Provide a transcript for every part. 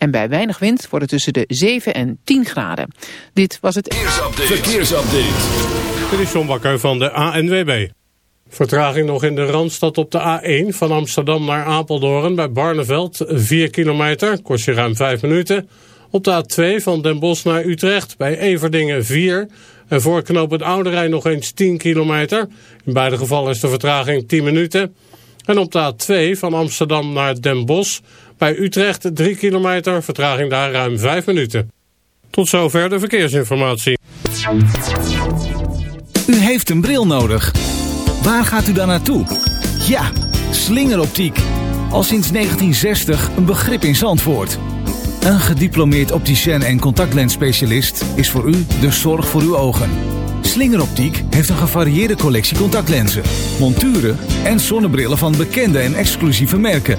En bij weinig wind wordt het tussen de 7 en 10 graden. Dit was het... Verkeersupdate. Verkeersupdate. Dit is John Bakker van de ANWB. Vertraging nog in de Randstad op de A1 van Amsterdam naar Apeldoorn bij Barneveld 4 kilometer, kost je ruim 5 minuten. Op de A2 van Den Bosch naar Utrecht bij Everdingen 4 en voor knoop het Oude Rijn nog eens 10 kilometer. In beide gevallen is de vertraging 10 minuten. En op de A2 van Amsterdam naar Den Bosch bij Utrecht 3 kilometer, vertraging daar ruim 5 minuten. Tot zover de verkeersinformatie. U heeft een bril nodig. Waar gaat u dan naartoe? Ja, slingeroptiek. Al sinds 1960 een begrip in Zandvoort. Een gediplomeerd opticien en contactlensspecialist is voor u de zorg voor uw ogen. Slingeroptiek heeft een gevarieerde collectie contactlenzen, monturen en zonnebrillen van bekende en exclusieve merken.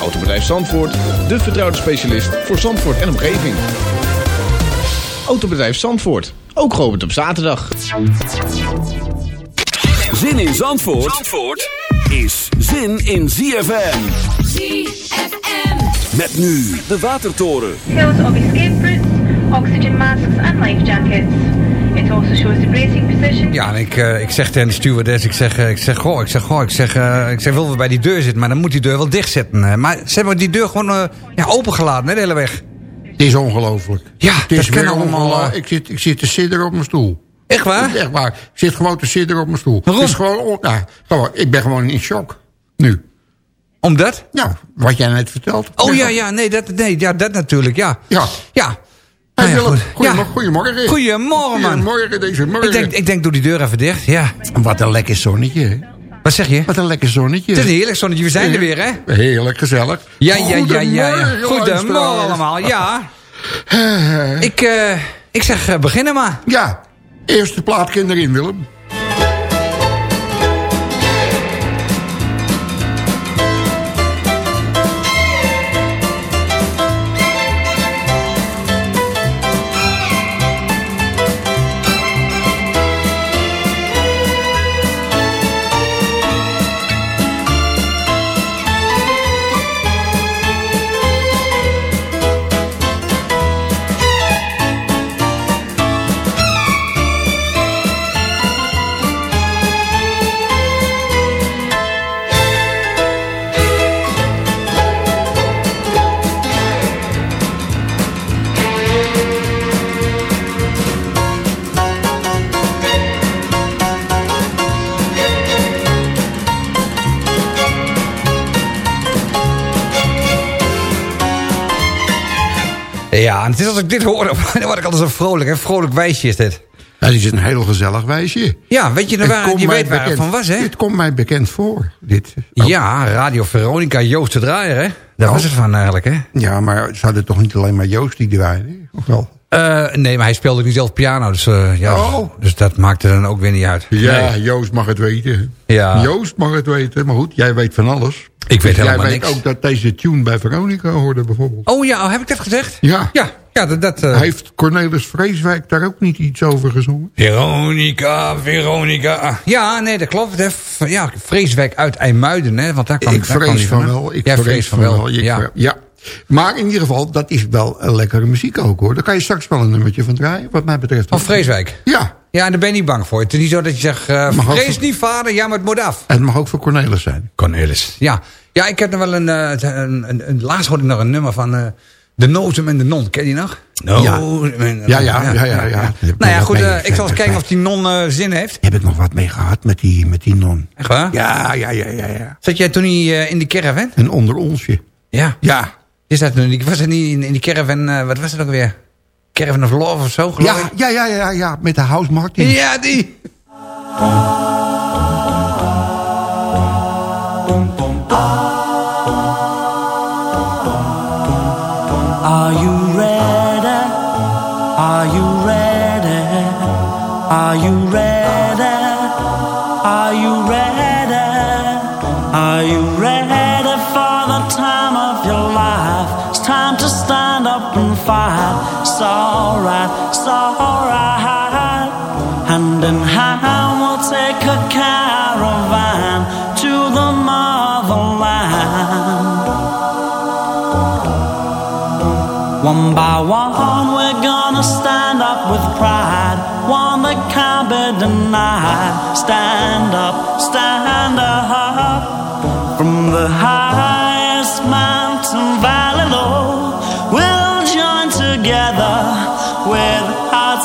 Autobedrijf Zandvoort, de vertrouwde specialist voor Zandvoort en omgeving. Autobedrijf Zandvoort, ook geopend op zaterdag. Zin in Zandvoort, Zandvoort is zin in ZFM. ZFM. Met nu de Watertoren. Hills of escape routes, oxygen masks and life jackets. Also position. Ja, en ik, uh, ik zeg tegen de stewardess, ik zeg, uh, ik zeg, goh, ik zeg, goh, ik zeg, uh, ik zeg, willen we bij die deur zitten, maar dan moet die deur wel dicht zitten. Maar ze hebben die deur gewoon ja, opengelaten, hè, de hele weg. Het is ongelooflijk. Ja, het is dat kan allemaal... Ik zit, ik zit te sidderen op mijn stoel. Echt waar? Echt waar. Ik zit gewoon te sidderen op mijn stoel. Waarom? Het is gewoon, ja, gewoon, ik ben gewoon in shock. Nu. Omdat? Ja, wat jij net vertelt. Oh ja, ja, nee, dat, nee, ja, dat natuurlijk, ja. Ja. Ja. Hey, ja, Willem, goed. goedemorgen. Goedemorgen. Goedemorgen, man. Goedemorgen deze morgen. Ik denk, ik denk, doe die deur even dicht, ja. Wat een lekker zonnetje. hè? Wat zeg je? Wat een lekker zonnetje. Het is een heerlijk zonnetje, we zijn er weer, hè? Heerlijk gezellig. Ja, ja, ja, ja. Goedemorgen, Goedemorgen allemaal, ja. Eh, Ik, eh, ik zeg, eh, beginnen maar. Ja, eerste plaat erin, Willem. Ja, en het is als ik dit hoor, dan word ik altijd zo vrolijk. Een vrolijk wijsje is dit. Ja, dit is een heel gezellig wijsje. Ja, weet je, Het waar, je weet waar het van was, hè? Dit komt mij bekend voor. Dit. Ja, Radio Veronica, Joost de Draaier, hè? Daar Oh. was het van eigenlijk, hè? Ja, maar ze hadden toch niet alleen maar Joost die draaide? Of wel? Eh, nee, maar hij speelde niet zelf piano, dus, eh, ja, Oh. dus dat maakte dan ook weer niet uit. Ja, Nee. Joost mag het weten. Ja. Joost mag het weten. Maar goed, jij weet van alles. Ik weet jij helemaal weet niks. ook dat deze tune bij Veronica hoorde bijvoorbeeld. Oh ja, oh, heb ik dat gezegd? Ja. Ja, ja dat... dat eh, Heeft Cornelis Vreeswijk daar ook niet iets over gezongen? Veronica, Veronica. Ja, nee, dat klopt. Hè. Ja, Vreeswijk uit IJmuiden, hè? Want daar kwam, ik daar vrees die van vandaan. wel. Ik ja, vrees van wel. Ja. ja. Maar in ieder geval, dat is wel een lekkere muziek ook hoor. Daar kan je straks wel een nummertje van draaien, wat mij betreft. Van Vreeswijk. Ja, Ja, en daar ben je niet bang voor. Het is niet zo dat je zegt, ook vrees niet vader, ja, maar het moet af. het mag ook voor Cornelis zijn. Cornelis. Ja, ja ik heb nog wel een, eh, een, een, een... Laatst hoorde ik nog een nummer van... eh, De Nozem en de Non, ken je die nog? No, Ja. Ja, ja, ja, ja, ja. Nou ja, goed, ik zal eens kijken of die Non zin heeft. Heb ik nog wat mee gehad met die, met die non. Echt waar? Ja, ja, ja, ja, ja. Zat jij toen niet in die caravan? En onder onsje. Ja. Ja. Je zat toen, was het niet in, in die caravan, wat was het ook weer? Caravan of Love of zo, geloof Ja, ik? ja, ja, ja, ja, met de House Martin. Ja, die. Are you ready? Are you ready? Are you ready? Are you ready? Are you ready alright, it's alright. Hand in hand, we'll take a caravan to the motherland. One by one, we're gonna stand up with pride. One that can't be denied. Stand up, stand up. From the highest mountain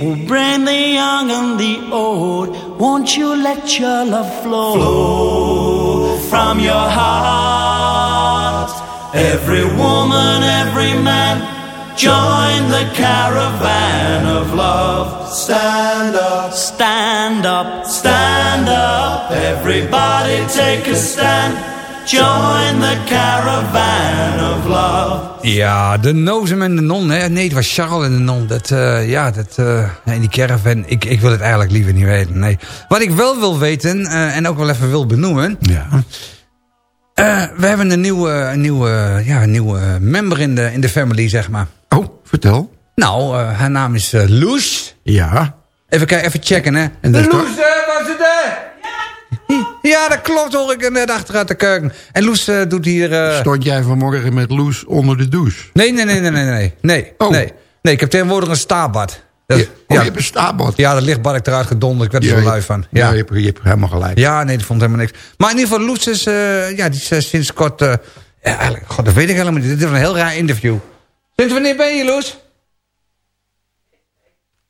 We'll bring the young and the old. Won't you let your love flow, from your heart? Every woman, every man, join the caravan of love. Stand up, stand up, stand up. Everybody take a stand. Join the caravan of love. Ja, de Nozem en de Non. Hè? Nee, het was Charles en de Non. Dat, eh, ja, dat, nee, die caravan. Ik, ik wil het eigenlijk liever niet weten. Nee. Wat ik wel wil weten, eh, en ook wel even wil benoemen. Ja. we hebben een nieuwe, een nieuwe, ja, een nieuwe member in de, in de family, zeg maar. Oh, vertel. Nou, haar naam is Loes. Ja. Even, kijken, even checken, hè. En Loes, was het er? Ja, dat klopt, hoor ik net achteruit de keuken. En Loes eh, doet hier... eh, Stond jij vanmorgen met Loes onder de douche? Nee, nee, nee, nee, nee, nee. Nee, Oh. nee. nee ik heb tegenwoordig een staabad. Dat, Ja, oh, je hebt een staabad. Ja, dat lichtbad ik eruit gedonderd. Ik werd er Ja, zo lui van. Ja, Ja, je, hebt, je hebt helemaal gelijk. ja nee, dat vond helemaal niks. Maar in ieder geval, Loes is, eh, ja, die is sinds kort... ja, eigenlijk, god, dat weet ik helemaal niet. Dit is een heel raar interview. Sinds wanneer ben je, Loes?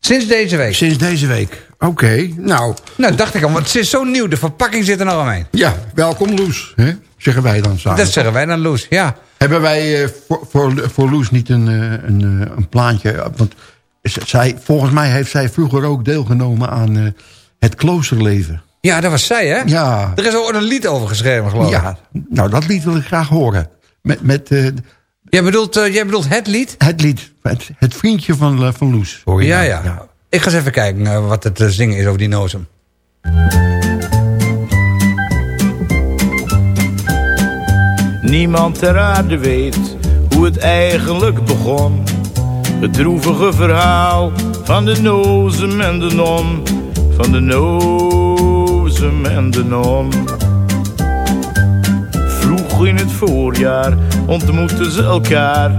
Sinds deze week. Sinds deze week. Oké, nou. Nou, dacht ik al, want het is zo nieuw. De verpakking zit er nog omheen. Ja, welkom Loes. Hè? Zeggen wij dan samen. Dat zeggen wij dan, Loes. Ja. Hebben wij eh, voor, voor, voor Loes niet een, eh, een, eh, een plaatje? Want zij, volgens mij heeft zij vroeger ook deelgenomen aan eh, het kloosterleven. ja, dat was zij, hè? Ja, Er is ook een lied over geschreven, geloof ik. ja, nou dat lied wil ik graag horen. Met, met eh, Jij, bedoelt, eh, jij bedoelt het lied? het lied, het, het vriendje van, van Loes. Hoor je Ja, nou? ja, Ik ga eens even kijken eh, wat het eh, zingen is over die nozem. Niemand ter aarde weet hoe het eigenlijk begon. Het droevige verhaal van de nozem en de non. Van de nozem en de non. Vroeg in het voorjaar ontmoetten ze elkaar.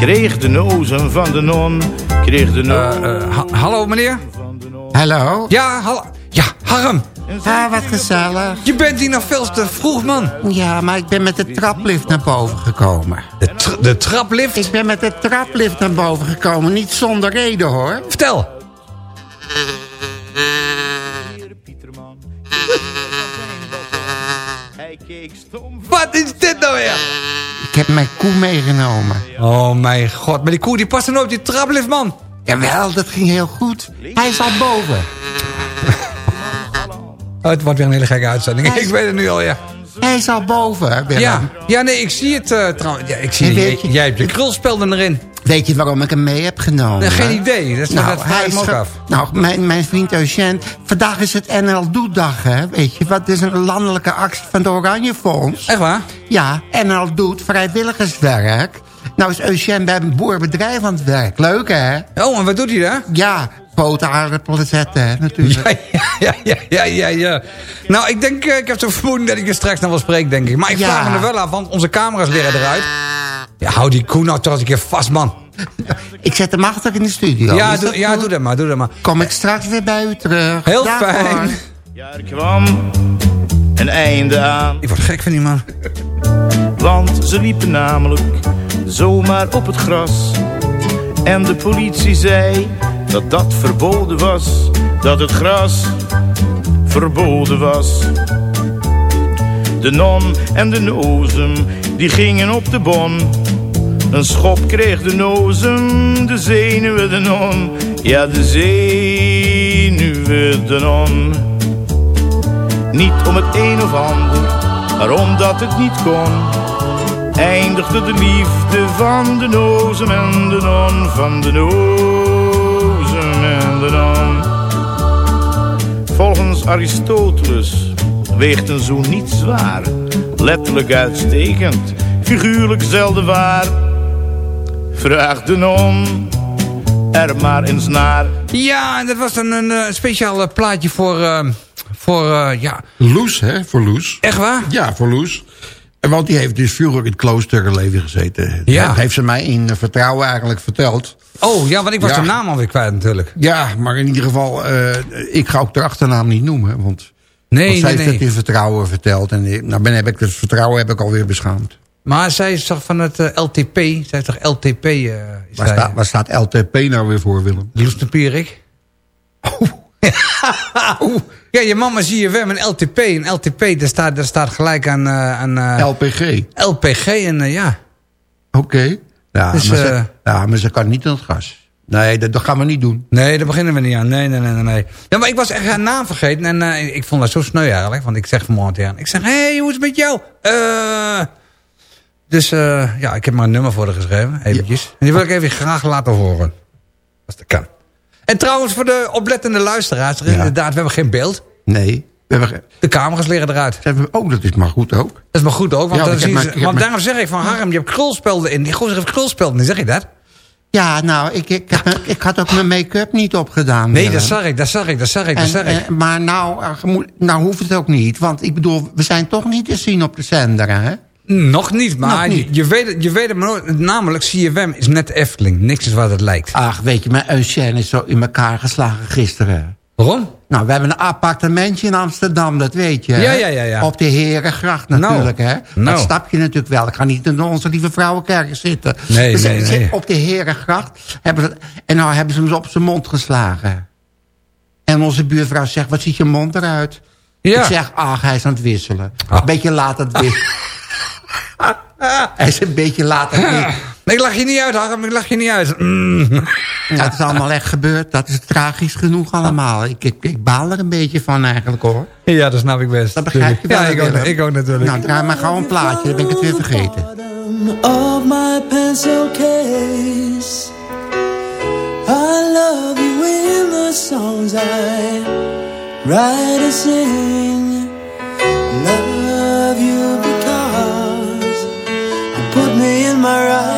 kreeg de nozen van de non. Kreeg de nozen... Ha- hallo meneer? Hallo? Ja, hallo. Ja, Harm. Ah, wat gezellig. Je bent hier nog veel te vroeg, man. Ja, maar ik ben met de traplift naar boven gekomen. De, tra- de traplift? Ik ben met de traplift naar boven gekomen. Niet zonder reden, hoor. Vertel. Hij keek stom. Wat is dit nou weer? Ik heb mijn koe meegenomen. Oh mijn god, maar die koe die past er nooit op die traplift, man. Jawel, dat ging heel goed. Hij is al boven. Oh, het wordt weer een hele gekke uitzending. Ik weet het nu al, ja. Hij is al boven, Willem. Ja, ja nee, ik zie het uh, trouwens. Ja, ik zie het. Jij, jij hebt je krulspelden erin. Weet je waarom ik hem mee heb genomen? Nee, geen idee. Dat is nou, net hij is ook af. nou mijn, mijn vriend Eugène, vandaag is het NL Doet-dag, hè? Weet je, wat is een landelijke actie van de Oranje Fonds? Echt waar? Ja, NL Doet, vrijwilligerswerk. Nou is Eugène bij een boerbedrijf aan het werk. Leuk, hè? Oh, en wat doet hij daar? Ja, poten aardappelen zetten, hè, natuurlijk. Ja, ja, ja, ja, ja, ja. Nou, ik denk, eh, ik heb zo'n vermoeding dat ik je straks nog wel spreek, denk ik. Maar ik Ja. vraag me er wel af, want onze camera's liggen eruit. Ja, hou die koe nou toch eens een keer vast, man. Ik zet hem achter in de studio. Ja, doe, dat ja doe dat maar, doe dat maar. Kom ik straks weer bij u terug. Heel Dag, fijn. Ja, er kwam een einde aan. Ik word gek van die man. Want ze liepen namelijk zomaar op het gras. En de politie zei dat dat verboden was. Dat het gras verboden was. De non en de nozem, die gingen op de bon. Een schop kreeg de nozem, de zenuwen de non. Ja, de zenuwen de non. Niet om het een of ander, maar omdat het niet kon. Eindigde de liefde van de nozem en de non, van de nozem en de non. Volgens Aristoteles weegt een zoen niet zwaar. Letterlijk uitstekend, figuurlijk zelden waar. Vraag de non er maar eens naar. Ja, en dat was dan een eh, speciaal eh, plaatje voor, eh, voor eh, ja... Loes, hè, voor Loes. Echt waar? Ja, voor Loes. En Want die heeft dus vroeger in het kloosterleven gezeten. Ja. Dat heeft ze mij in vertrouwen eigenlijk verteld. Oh, ja, want ik was Ja. de naam alweer kwijt natuurlijk. Ja, maar in ieder geval, eh, ik ga ook de achternaam niet noemen. Want, Nee, want zij nee, heeft nee. het in vertrouwen verteld. En nou ben, heb ik het vertrouwen heb ik alweer beschaamd. Maar zij is toch van het eh, LTP? Zij is toch LTP? eh is Waar, staat, waar staat LTP nou weer voor, Willem? Loes de Pierik. Oeh. Ja, je mama zie je wel een LTP. En LTP, daar staat, daar staat gelijk aan, eh, aan LPG. LPG. En ja, Oké. Ja, Dus, maar ze- ja, maar ze kan niet aan het gas. Nee, dat, dat gaan we niet doen. nee, daar beginnen we niet aan. Nee, nee, nee, nee. Ja, maar ik was echt haar naam vergeten. En eh, ik vond dat zo sneu eigenlijk. Want ik zeg vanmorgen tegen haar. Ik zeg, hé, hey, hoe is het met jou? Eh... dus eh, ja, ik heb maar een nummer voor haar geschreven. Eventjes. En die wil ik even graag laten horen. Als dat kan. En trouwens, voor de oplettende luisteraars. er Ja. Inderdaad, we hebben geen beeld. Nee. We hebben, De camera's liggen eruit. Oh, dat is maar goed ook. Dat is maar goed ook, want, Ja, dan maar- ze, want daarom zeg ik van Harm, je hebt krulspelden in. Die gozer heeft krulspelden in, zeg je dat? Ja, nou, ik, ik, ik had ook mijn make-up niet opgedaan. Nee, dat zag ik, dat zag ik, dat zag ik, dat En, zag ik. eh, maar nou, eh, nou hoeft het ook niet. Want ik bedoel, we zijn toch niet te zien op de zender, hè? Nog niet, maar Nog niet. Je, je weet het, je weet het maar nooit. Namelijk, CFM is net Efteling. Niks is wat het lijkt. Ach, weet je, mijn Eugène is zo in elkaar geslagen gisteren. Waarom? Nou, we hebben een appartementje in Amsterdam, dat weet je. Ja, ja, ja, ja. Op de Herengracht natuurlijk, hè. nou. Dat snap je natuurlijk wel. Ik ga niet in onze lieve vrouwenkerk zitten. Nee, Dus nee, ze- nee. Op de Herengracht. Hebben ze, en nou hebben ze hem op zijn mond geslagen. En onze buurvrouw zegt, wat ziet je mond eruit? Ja. Ik zeg, ach, hij is aan het wisselen. Ah. Een beetje laat het wisselen. hij is een beetje laat het wisselen. Nee, ik lach je niet uit, Harm. Ik lach je niet uit. Mm. Dat is allemaal echt gebeurd. Dat is tragisch genoeg allemaal. Ik, ik, ik baal er een beetje van eigenlijk hoor. Ja, dat snap ik best. Dat begrijp je wel. Ja, ik ook, ik ook natuurlijk. Nou, draai maar gauw een plaatje. Dan ben ik het weer vergeten. of my pencil case. I love you in the songs I write and sing. Love you because you put me in my rightful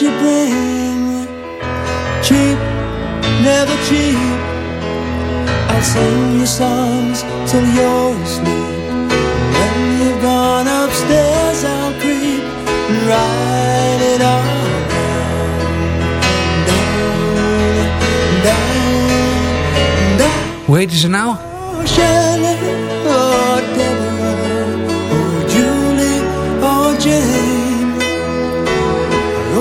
you bring. Cheap, never cheap. I'll sing you songs till you're asleep. When you've gone upstairs, I'll creep and it all down, down, down. Hoe ze nou?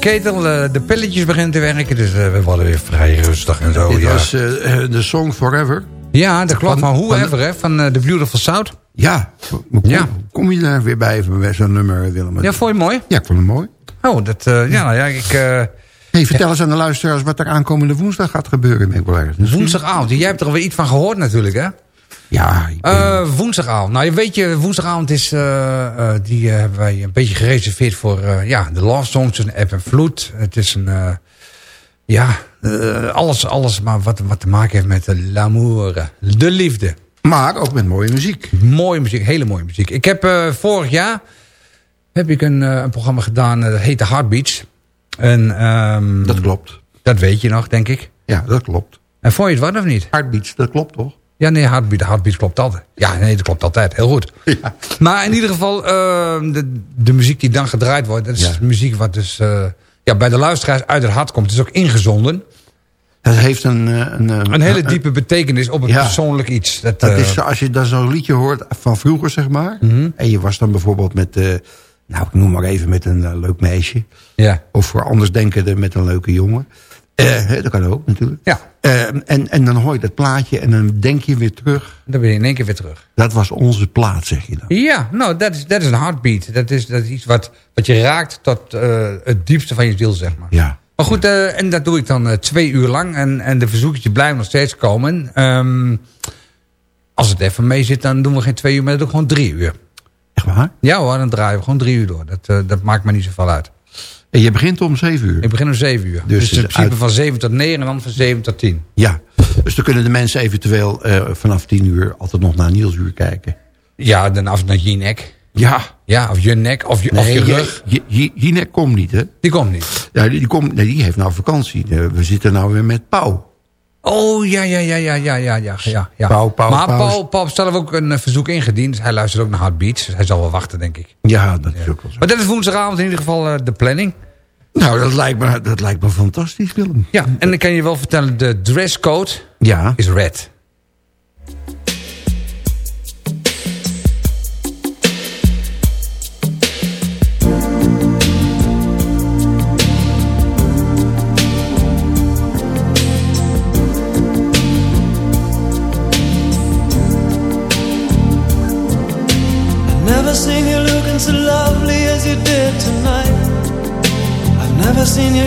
Ketel. Eh, De pilletjes beginnen te werken, dus eh, we worden weer vrij rustig en zo. Dit ja. was eh, de Song Forever. ja, dat klopt. Van- van- Whoever, hè, van eh, The Beautiful South. Ja, kom, Ja. kom je daar weer bij van zo'n nummer, Willem? Ja, vond je mooi? Ja, ik vond het mooi. Oh, dat, ja, nou ja, ik... Hey, vertel eens aan de luisteraars wat er aankomende woensdag gaat gebeuren. Nieuwsgierig. woensdagavond, jij hebt er alweer iets van gehoord natuurlijk, hè? Ja, ben- Eh, woensdagavond. Nou, je weet je, woensdagavond is, eh, eh, die hebben wij een beetje gereserveerd voor ja, de love songs, een app en vloed. Het is een, ja, alles, alles maar wat, wat te maken heeft met de l'amour, de liefde. maar ook met mooie muziek. Mooie muziek, hele mooie muziek. Ik heb vorig jaar heb ik een, een programma gedaan, dat heette Heartbeats. En, ehm, Dat klopt. dat weet je nog, denk ik. Ja, dat klopt. En vond je het wat of niet? Heartbeats, dat klopt toch? Ja, nee, Heartbeat, Heartbeat klopt altijd. Ja, nee, dat klopt altijd. Heel goed. Ja. Maar in ieder geval, eh, de, de muziek die dan gedraaid wordt... dat is Ja. muziek wat dus eh, ja, bij de luisteraars uit het hart komt. Het is ook ingezonden. Dat heeft een... eh, Een, eh, Een hele diepe betekenis op Ja. persoonlijk iets. Dat, Dat is, als je dan zo'n liedje hoort van vroeger, zeg maar. Mhm. En je was dan bijvoorbeeld met, nou ik noem maar even met een leuk meisje. Ja. Of voor anders denkende met een leuke jongen. Eh, hè, dat kan ook natuurlijk. Ja. Eh, en, en dan hoor je dat plaatje en dan denk je weer terug. Dan ben je in één keer weer terug. Dat was onze plaat, zeg je dan. Ja, nou, dat is, dat is een heartbeat. Dat is, dat is iets wat, wat je raakt tot eh, het diepste van je ziel, zeg maar. Ja. Maar goed, eh, en dat doe ik dan eh, twee uur lang. En, en de verzoekjes blijven nog steeds komen. Ehm, als het even mee zit, dan doen we geen twee uur, maar dan doe ik gewoon drie uur. Echt waar? Ja hoor, dan draaien we gewoon drie uur door. Dat, eh, dat maakt me niet zoveel uit. En je begint om zeven uur. Ik begin om zeven uur. Dus Dus, in het principe uit- van zeven tot negen en dan van zeven tot tien. Ja. Dus dan kunnen de mensen eventueel eh, vanaf tien uur altijd nog naar Nielsuur kijken. Ja, dan af naar Jinek. Ja. Ja, of je nek, of je, of je Nee, rug. Je- je- Jinek komt niet, hè? Die komt niet. Ja, die, die, komt, nee, die heeft nou vakantie. Eh, we zitten nou weer met Pauw. Oh, ja, ja, ja, ja, ja, ja, ja. ja, ja. Pauw, Pauw, maar. Paul, Paul heeft zelf ook een eh, verzoek ingediend. Hij luistert ook naar Heartbeats. Dus hij zal wel wachten, denk ik. Ja, dat is ook wel zo. Maar dat is woensdagavond in ieder geval eh, de planning. Nou, dat lijkt, me, dat lijkt me fantastisch, Willem. Ja, en ik kan je wel vertellen, de dresscode Ja. is red.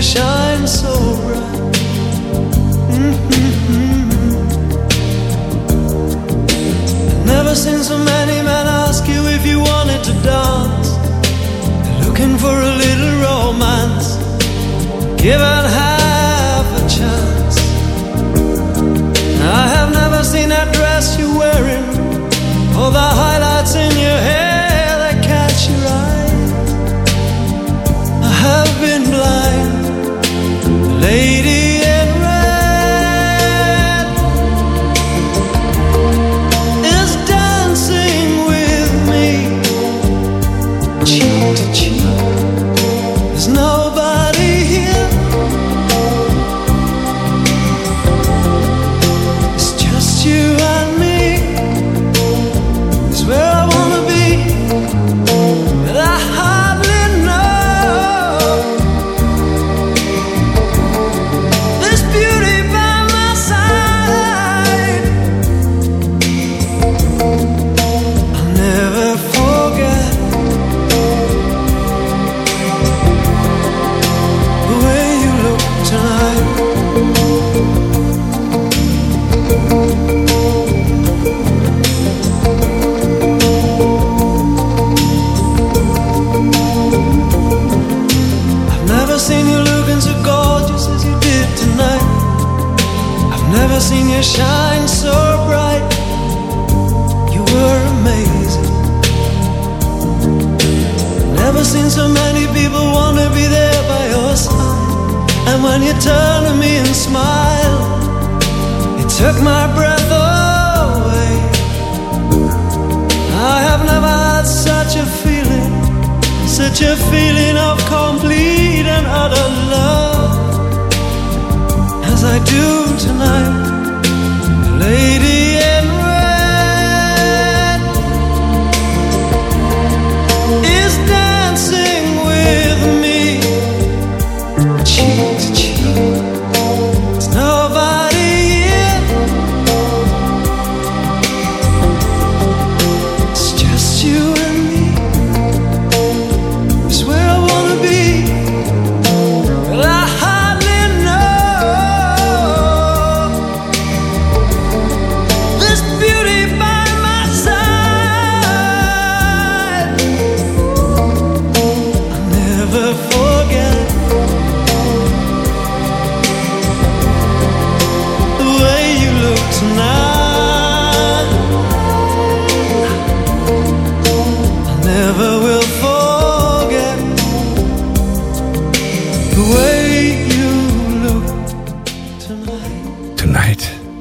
Shine so bright. Mhm. I've never seen so many men ask you if you wanted to dance. Looking for a little romance, given half a chance. I have never seen that dress you're wearing. All the highlights in your hair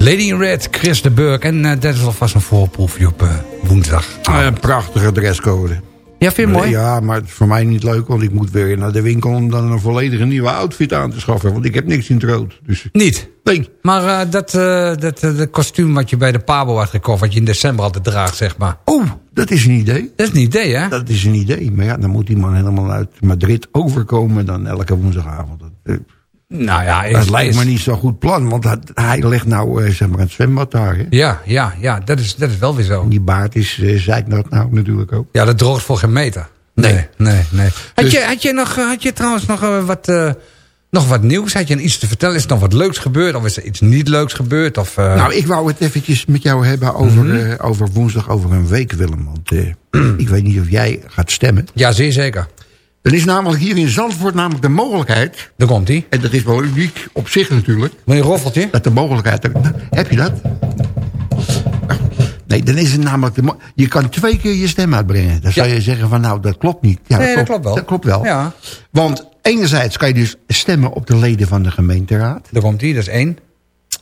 Lady in Red, Chris de Burg. En eh, dat is alvast een voorproefje op eh, woensdag. Ah, een prachtige dresscode. Ja, vind je mooi? Ja, maar het is voor mij niet leuk, want ik moet weer naar de winkel om dan een volledige nieuwe outfit aan te schaffen. Want ik heb niks in het rood. Dus Niet? Nee. Maar eh, dat, eh, dat eh, dat kostuum wat je bij de Pabo had gekocht... wat je in december altijd draagt, zeg maar. Oh, dat is een idee. Dat is een idee, hè? Dat is een idee. Maar ja, dan moet die man helemaal uit Madrid overkomen dan elke woensdagavond. Eh, Nou ja, is, dat lijkt is- me niet zo'n goed plan, want dat- hij legt nou eh, zeg maar het zwembad daar. Hè? Ja, ja, ja dat, is, dat is wel weer zo. Die baard is, uh, zei dat nou natuurlijk ook. Ja, dat droogt voor geen meter. Nee, nee, nee. Had, Dus- je, had, je nog, eh, had je trouwens nog eh, wat, eh, nog wat nieuws? Had je iets te vertellen? Is er nog wat leuks gebeurd? Of is er iets niet leuks gebeurd? Of, eh, Nou, ik wou het eventjes met jou hebben over, Mhm. eh, over woensdag, over een week, Willem. Want eh, ik weet niet of jij gaat stemmen. Ja, zeer zeker. Er is namelijk hier in Zandvoort namelijk de mogelijkheid... Daar komt hij. En dat is wel uniek op zich natuurlijk. Wil je een roffeltje? Dat de mogelijkheid... Heb je dat? Nee, dan is het namelijk... De je kan twee keer je stem uitbrengen. Dan zou je zeggen van nou, dat klopt niet. Ja, Nee, dat klopt wel. Dat klopt wel. Ja. Want enerzijds kan je dus stemmen op de leden van de gemeenteraad. Daar komt hij, dat is één.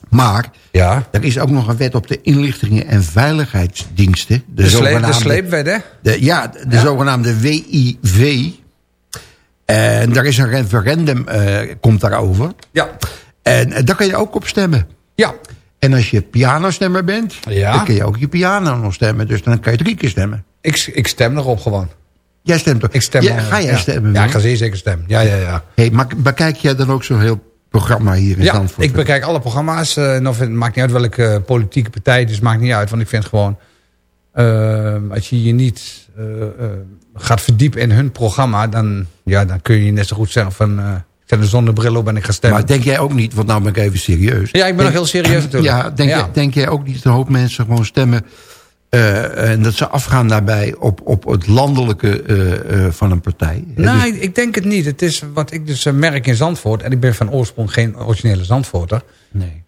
Maar Ja. er is ook nog een wet op de inlichtingen en veiligheidsdiensten. De, sleep, de sleepwet, hè? de- ja, de, de zogenaamde WIV. En daar is een referendum, eh, komt daarover. Ja. En eh, daar kan je ook op stemmen. Ja. En als je pianostemmer bent, Ja. dan kun je ook je piano nog stemmen. Dus dan kan je drie keer stemmen. Ik, ik stem erop gewoon. Jij stemt toch? Ik stem Ja, ga jij ja. stemmen? Ja, ik ga zeer zeker stemmen. Ja, ja, ja. Hey, maar bekijk jij dan ook zo'n heel programma hier in Ja, Zandvoort? ik bekijk alle programma's. eh, en of het maakt niet uit welke politieke partij het is. Maakt niet uit, want ik vind gewoon... als je je niet gaat verdiepen in hun programma... Dan, ja, dan kun je net zo goed zeggen van... eh, ik zet een zonnebril op en ik ga stemmen. Maar denk jij ook niet, want nou ben ik even serieus. Ja, ik ben nog heel serieus natuurlijk. Ja, denk, Ja. Jij, denk jij ook niet dat een hoop mensen gewoon stemmen... eh, en dat ze afgaan daarbij op, op het landelijke eh, van een partij? Nee, dus- Nou, ik denk het niet. Het is wat ik dus merk in Zandvoort. En ik ben van oorsprong geen originele Zandvoorter. nee.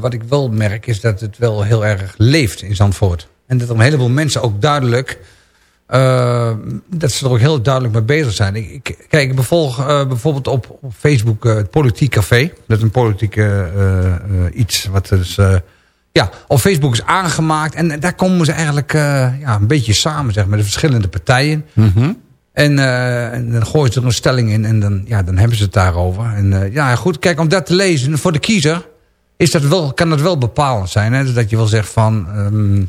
Wat ik wel merk is dat het wel heel erg leeft in Zandvoort. En dat er een heleboel mensen ook duidelijk... eh, dat ze er ook heel duidelijk mee bezig zijn. Ik, ik, kijk, ik bevolg eh, bijvoorbeeld op, op Facebook eh, het Politiek Café. Dat is een politieke iets wat dus... ja, op Facebook is aangemaakt. En daar komen ze eigenlijk ja, een beetje samen, zeg maar. De verschillende partijen. Mhm. En, en dan gooien ze er een stelling in en dan, ja, dan hebben ze het daarover. En ja, goed, kijk, om dat te lezen voor de kiezer... Is dat wel, kan dat wel bepalend zijn. Hè? Dus dat je wel zegt van... ehm,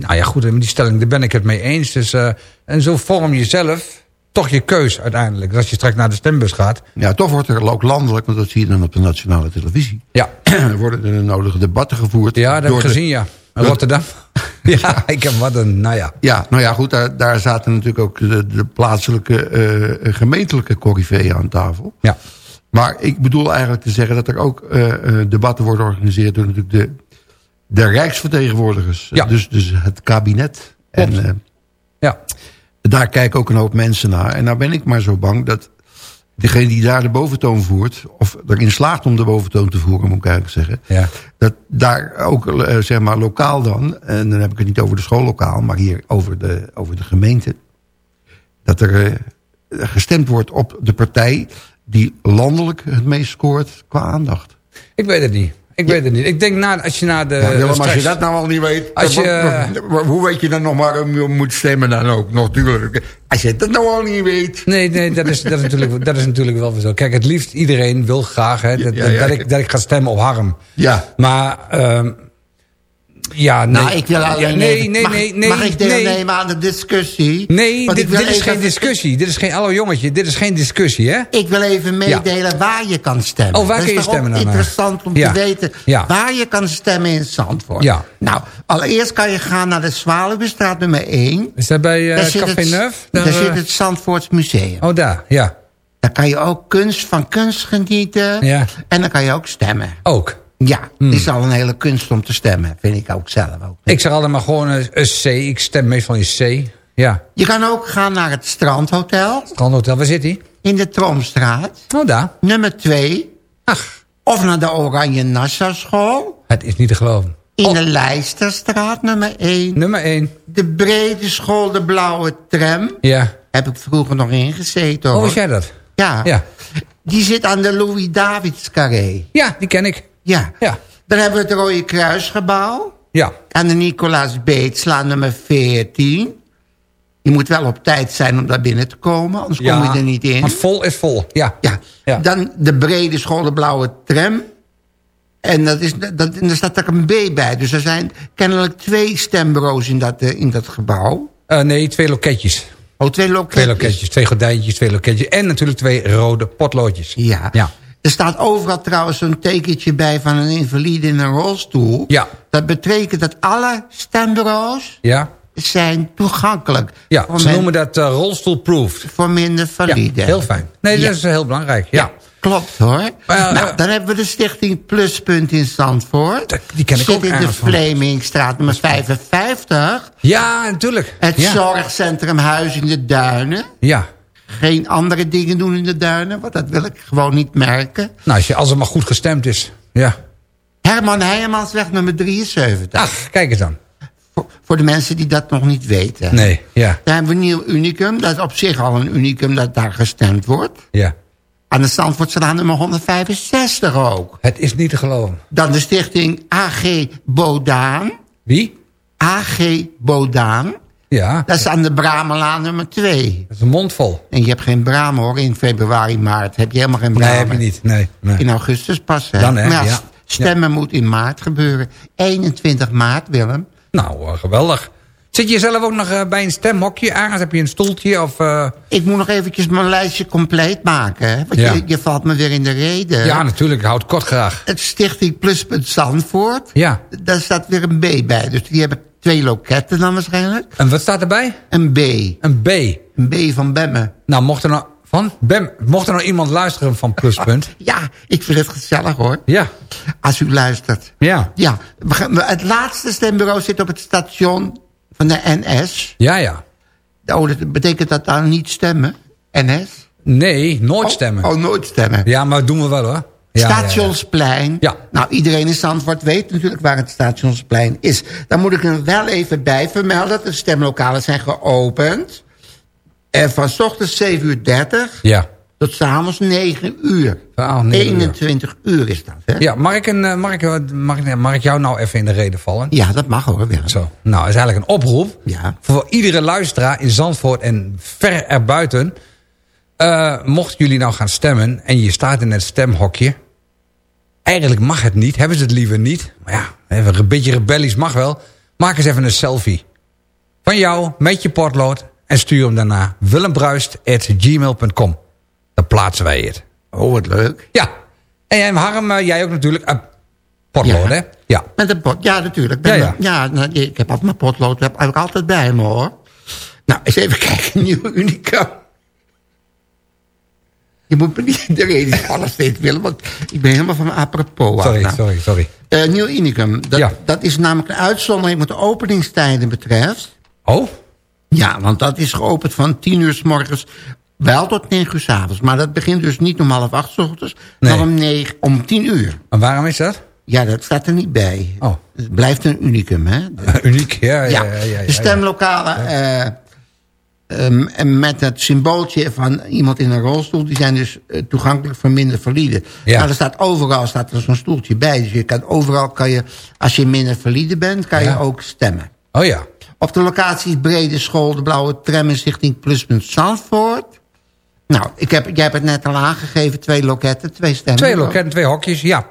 nou ja, goed, die stelling, daar ben ik het mee eens. Dus, eh, en zo vorm je zelf toch je keus uiteindelijk. Dus als je straks naar de stembus gaat... Ja, toch wordt er ook landelijk, want dat zie je dan op de nationale televisie. Ja, er worden er de nodige debatten gevoerd. ja dat heb ik de- gezien, ja. Door- Rotterdam. ja, ik heb wat een... Nou ja. Ja, nou ja, goed, daar, daar zaten natuurlijk ook de, de plaatselijke eh, gemeentelijke corriveeën aan tafel. Ja. Maar ik bedoel eigenlijk te zeggen dat er ook eh, debatten worden georganiseerd door natuurlijk de, de rijksvertegenwoordigers. Ja. Dus, dus het kabinet. Klopt. En eh, Ja. daar kijken ook een hoop mensen naar. En nou ben ik maar zo bang dat degene die daar de boventoon voert... of erin slaagt om de boventoon te voeren, moet ik eigenlijk zeggen... Ja. dat daar ook, eh, zeg maar, lokaal dan... en dan heb ik het niet over de schoollokaal... maar hier over de, over de gemeente... dat er eh, gestemd wordt op de partij... die landelijk het meest scoort qua aandacht. Ik weet het niet. Ik weet het niet. Ik denk, na, als je naar de... Ja, Willem, als je dat nou al niet weet... Als dan- je- hoe weet je dan nog maar om je moet stemmen dan ook? Nog natuurlijk. Als je dat nou al niet weet... Nee, nee dat, is, dat, is natuurlijk, dat is natuurlijk wel zo. Kijk, het liefst iedereen wil graag hè, dat, Ja, ja, dat, ik, dat ik ga stemmen op Harm. Ja. Maar, ehm ja, nee. Nou, ik wil alleen Ja, nee, nee, mag, nee, nee. Mag ik nee. deelnemen aan de discussie? Nee, dit, is geen discussie. Dit is geen, hallo jongetje, dit is geen discussie, hè? Ik wil even meedelen waar je kan stemmen. Oh, waar Dat kun je stemmen dan, eh? interessant om Ja. te weten waar je kan stemmen in Zandvoort. Ja. Nou, allereerst kan je gaan naar de Zwaluwestraat nummer 1. Is dat bij eh, Daar Café het- Neuf? Daar eh, zit het Zandvoorts Museum. Oh, daar, ja. Daar kan je ook kunst van kunst genieten. Ja. En dan kan je ook stemmen. Ook. Ja, Hmm. het is al een hele kunst om te stemmen. Vind ik ook zelf ook. Ik zeg altijd maar gewoon een, een C. Ik stem meestal in C. Ja. Je kan ook gaan naar het Strandhotel Strandhotel, waar zit hij? in de Tromstraat. Oh, daar. Nummer 2. Ach, Of naar de Oranje Nassau School. het is niet te geloven. In Oh. de Lijsterstraat nummer 1. Nummer 1. De Brede School, de Blauwe Tram. Ja. Heb ik vroeger nog ingezeten hoor. Oh, was jij dat? Ja. Ja. Die zit aan de Louis Davids Carré. Ja, die ken ik. Ja. Ja. Dan hebben we het Rode Kruisgebouw. Ja. Aan de Nicolaas Beetslaan nummer 14. Je moet wel op tijd zijn om daar binnen te komen, anders kom je er niet in. Want vol is vol, ja. Ja. Dan de brede school, de blauwe tram. En dat is, dat, en daar staat er een B bij. Dus er zijn kennelijk twee stembureaus in dat, eh, in dat gebouw. Eh, nee, twee loketjes. Oh, twee loketjes. Twee loketjes, twee gordijntjes, twee loketjes. En natuurlijk twee rode potloodjes. Ja. ja. Er staat overal trouwens een tekentje bij van een invalide in een rolstoel. Ja. Dat betekent dat alle stembureaus Ja. zijn toegankelijk. Ja, ze men- noemen dat uh, rolstoelproofed. Voor minder valide. Ja, heel fijn. Nee, Ja. dat is eh, heel belangrijk. Ja. Klopt hoor. Nou, eh, dan hebben we de stichting Pluspunt in Zandvoort. die ken ik Zit ook in de. Vlemingstraat nummer 55. Ja, natuurlijk. Het ja. zorgcentrum Huis in de Duinen. Ja. Geen andere dingen doen in de duinen, want dat wil ik gewoon niet merken. Nou, als, je, als het maar goed gestemd is. Ja. Herman Heijemansweg nummer 73. Ach, kijk eens dan. Voor, voor de mensen die dat nog niet weten. Nee, ja. Daar hebben we een nieuw unicum. Dat is op zich al een unicum dat daar gestemd wordt. Ja. Aan de Zandvoortselaan nummer 165 ook. Het is niet te geloven. Dan de stichting AG Bodaan. Wie? AG Bodaan. Ja. Dat is aan de Bramelaan nummer 2. Dat is een mond vol. En je hebt geen bramen hoor, in februari, maart heb je helemaal geen bramen. Nee, heb je niet. Nee. nee. In augustus pas. Hè? Dan, hè, Maar ja. stemmen moet in maart gebeuren. 21 maart, Willem. Nou, eh, geweldig. Zit je zelf ook nog eh, bij een stemhokje ergens? Heb je een stoeltje? Of, eh, Ik moet nog eventjes mijn lijstje compleet maken. Hè? Want Ja. je, je valt me weer in de reden. Ja, natuurlijk. Ik het kort graag. Het Stichting Pluspunt Zandvoort. Ja. Daar staat weer een B bij. Dus die hebben twee loketten dan waarschijnlijk. En wat staat erbij? Een B. Een B. Een B van Bemmen. Nou, mocht er nou... Van? Bem, mocht er nou iemand luisteren van Pluspunt? Ja, ik vind het gezellig hoor. Ja. Als u luistert. Ja. Ja, we gaan- we- het laatste stembureau zit op het station van de NS. Ja, ja. Oh, dat betekent dat dan niet stemmen? NS? Nee, nooit Oh, stemmen. Oh, nooit stemmen. Ja, maar dat doen we wel hoor. Ja, ja, ja. Stationsplein. Ja. Nou, iedereen in Zandvoort weet natuurlijk waar het Stationsplein is. Dan moet ik er wel even bij vermelden dat de stemlokalen zijn geopend. En van 's ochtends 7 uur 30 Ja. tot s'avonds 9 uur. Uur. 21 uur. is dat, hè? Ja, mag ik, een, eh, mag, ik, mag, ik, mag ik jou nou even in de reden vallen? Ja, dat mag hoor, Willem. Zo. Nou, is eigenlijk een oproep Ja. voor iedere luisteraar in Zandvoort en ver erbuiten. Eh mochten jullie nou gaan stemmen en je staat in het stemhokje. Eigenlijk mag het niet, hebben ze het liever niet. Maar ja, even een beetje rebellisch mag wel. Maak eens even een selfie. Van jou, met je potlood. En stuur hem daarna willembruist.gmail.com. Dan plaatsen wij het. Oh, wat leuk. Ja. En Harm, eh, jij ook natuurlijk. eh, potlood, Ja. hè? Ja. Met een pot, ja, natuurlijk. Ben Ja, ja, ja. nou, ik heb altijd mijn potlood heb, heb ik altijd bij me, hoor. Nou, eens even kijken, nieuwe Unicum. Je moet me niet in de reden vallen steeds willen, want ik ben helemaal van mijn apropos. Sorry, Nou, sorry, sorry. eh, nieuw Unicum, dat, Ja. dat is namelijk een uitzondering wat de openingstijden betreft. Oh? Ja, want dat is geopend van 10 uur s morgens wel tot 9 uur s avonds. Maar dat begint dus niet om half acht 's ochtends, Nee. maar om, 9, om 10 uur. En waarom is dat? Ja, dat staat er niet bij. Oh. Het blijft een unicum, hè? Uniek, ja. ja, Ja, ja, ja, ja, de stemlokalen eh, ehm, en met het symbooltje van iemand in een rolstoel... die zijn dus eh, toegankelijk voor minder valide. Ja. Nou, er staat overal staat er zo'n stoeltje bij. Dus je kan, overal kan je, als je minder valide bent, kan Ja. je ook stemmen. Oh ja. Op de locatie Brede School, de Blauwe Tram en Stichting Pluspunt Zandvoort. Nou, ik heb, jij hebt het net al aangegeven, twee loketten, twee stemmen. Twee loketten, twee hokjes, ja.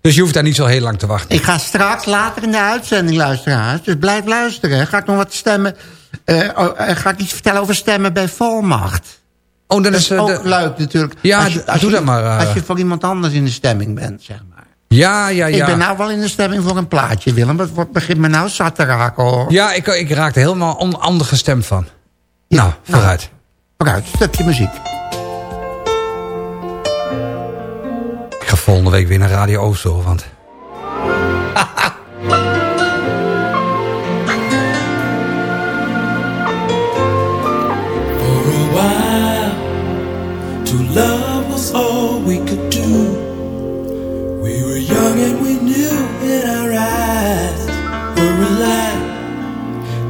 Dus je hoeft daar niet zo heel lang te wachten. Ik ga straks later in de uitzending, luisteraars. Dus blijf luisteren. Ga ik nog wat stemmen... eh, oh, eh, ga ik iets vertellen over stemmen bij volmacht. Oh, dan Dat is... eh, ook de- leuk natuurlijk. Ja, als je, als doe je- dat maar. Als je voor iemand anders in de stemming bent, zeg maar. Ja, ja, ja. Ik ben nou wel in de stemming voor een plaatje, Willem. Het wordt, begint me nou zat te raken, hoor. Ja, ik, ik raakte helemaal on, ander gestemd van. nou, vooruit. Vooruit, stukje muziek. Ik ga volgende week weer naar Radio Ooster, want...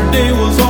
And yesterday was all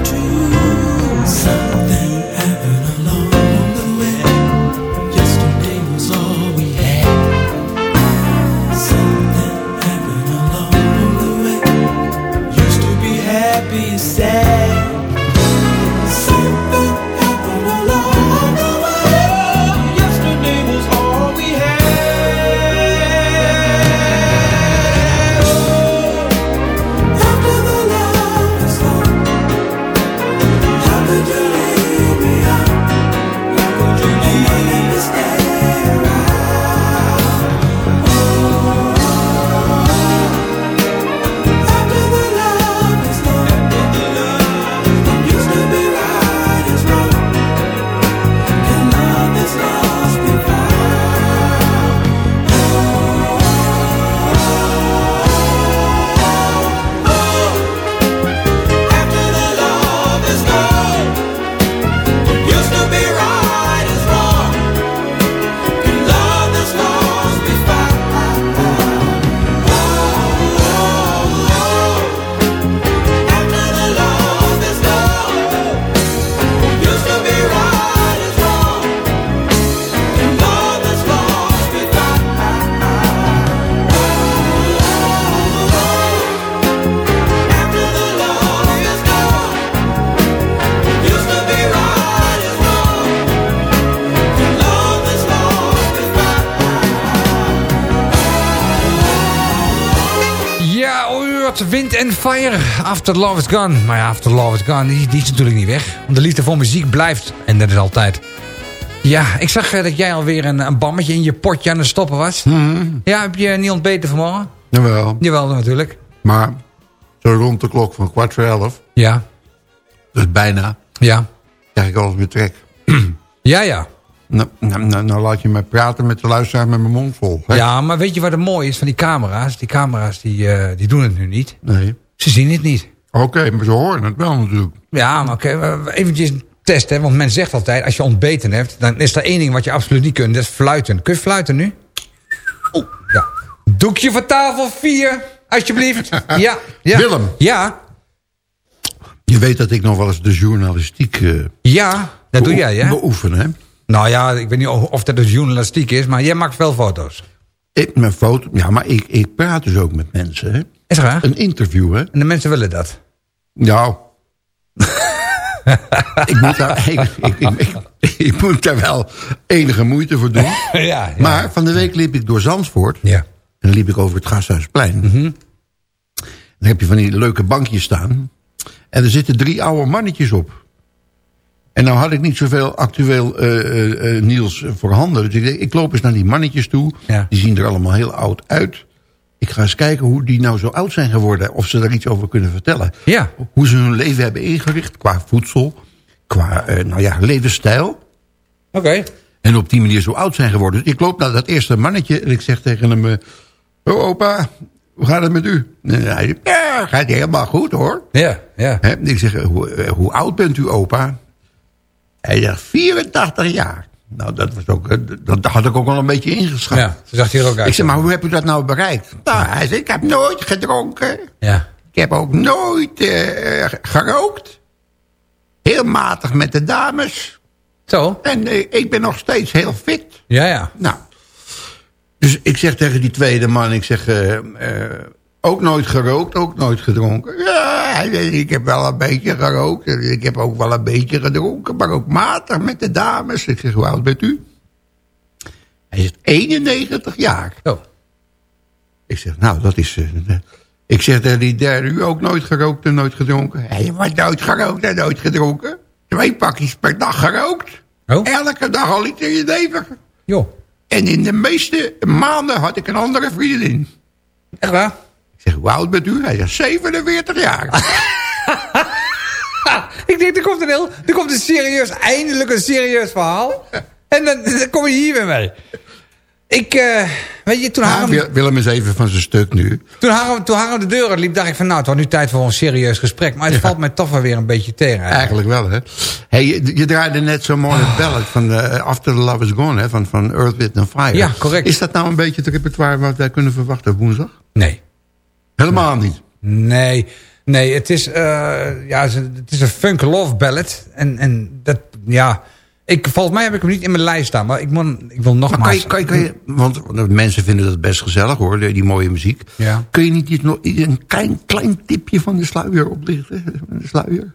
Wind en Fire. After Love is Gone. Maar ja, After Love is Gone, die, die is natuurlijk niet weg. Want de liefde voor muziek blijft. En dat is altijd. Ja, ik zag eh, dat jij alweer een, een bammetje in je potje aan het stoppen was. Ja, heb je niet ontbeten vanmorgen? Jawel. Jawel, natuurlijk. Maar zo rond de klok van kwart voor elf, Ja. dus bijna, Ja. krijg ik alles weer trek. Ja, ja. Nou, nou, nou, nou laat je mij praten met de luisteraar met mijn mond vol. hè? Ja, maar weet je wat het mooie is van die camera's? Die camera's die, eh, die doen het nu niet. Nee. Ze zien het niet. Oké, maar ze horen het wel natuurlijk. Ja, maar oké, eventjes testen. hè, Want men zegt altijd, als je ontbeten hebt... dan is er één ding wat je absoluut niet kunt. Dat is fluiten. Kun je fluiten nu? Oh, ja. Doekje voor tafel 4, alsjeblieft. Ja, ja. Willem. Ja, Je weet dat ik nog wel eens de journalistiek eh, ja, dat doe jij, hè? beoefen. Hè? Nou ja, ik weet niet of dat dus journalistiek is... maar jij maakt wel foto's. Ik, mijn foto, ja, maar ik, ik praat dus ook met mensen. Hè? Is dat waar? Een interview, hè? En de mensen willen dat. Nou. ik, moet daar, ik, ik, moet daar wel enige moeite voor doen. ja, ja. Maar van de week liep ik door Zandvoort. Ja. En dan liep ik over het Gasthuisplein. Mhm. Dan heb je van die leuke bankjes staan. En er zitten drie oude mannetjes op. En nou had ik niet zoveel actueel eh, eh, nieuws voorhanden. Dus ik, denk, ik loop eens naar die mannetjes toe. Ja. Die zien er allemaal heel oud uit. Ik ga eens kijken hoe die nou zo oud zijn geworden. Of ze daar iets over kunnen vertellen. Ja. Hoe ze hun leven hebben ingericht. Qua voedsel. Qua nou ja, levensstijl. Oké. En op die manier zo oud zijn geworden. Dus ik loop naar dat eerste mannetje en ik zeg tegen hem... Oh opa, hoe gaat het met u? En hij zegt, ja, gaat helemaal goed hoor. Ja, ja. Ik zeg, hoe, hoe oud bent u opa? Hij zegt, 84 jaar. Nou, dat, was ook, eh, dat had ik ook wel een beetje ingeschat. Ja, zo zag hij er ook uit. Ik zeg, maar hoe heb u dat nou bereikt? Nou, hij zei, ik heb nooit gedronken. Ja. Ik heb ook nooit eh, gerookt. Heel matig met de dames. Zo? En eh, ik ben nog steeds heel fit. Ja, ja. Nou, dus ik zeg tegen die tweede man, ik zeg, eh, ook nooit gerookt, ook nooit gedronken. Ja, ik heb wel een beetje gerookt, ik heb ook wel een beetje gedronken, maar ook matig met de dames. Ik zeg, hoe oud bent u? Hij zegt, 91 jaar. Oh. Ik zeg, nou, dat is... eh, ik zeg tegen die derde, u ook nooit gerookt en nooit gedronken? Hij wordt nooit gerookt en nooit gedronken. Twee pakjes per dag gerookt. Oh. Elke dag al iets in je never. Joh. En in de meeste maanden had ik een andere vriendin. Echt waar? Ik zeg, hoe oud bent u? Hij zegt, 47 jaar. Ik denk, er komt een heel, er komt een serieus, eindelijk een serieus verhaal. En dan, dan kom je hier weer mee. Ik, eh, weet je, toen Ja, Harm, Wil- Willem is even van zijn stuk nu. toen Harm, toen Harm de deur uitliep, dacht ik van, nou, het wordt nu tijd voor een serieus gesprek. Maar het valt mij toch wel weer een beetje tegen. eigenlijk. Eigenlijk wel, hè? Hey, je, je draaide net zo'n mooie ballad van eh, After the Love is Gone, hè? Van, van Earth, Wind and Fire. Ja, correct. Is dat nou een beetje het repertoire wat wij kunnen verwachten op woensdag? Nee. Helemaal niet. Nee, nee, het is, eh, ja, het is een funk love ballad. En, en dat, ja, ik, volgens mij heb ik hem niet in mijn lijst staan. Maar ik, moet, ik wil Maar kan nogmaals... je, kan je, kan je, want mensen vinden dat best gezellig hoor, die, mooie muziek. Ja. Kun je niet iets nog, een klein, klein tipje van de sluier oplichten? De sluier?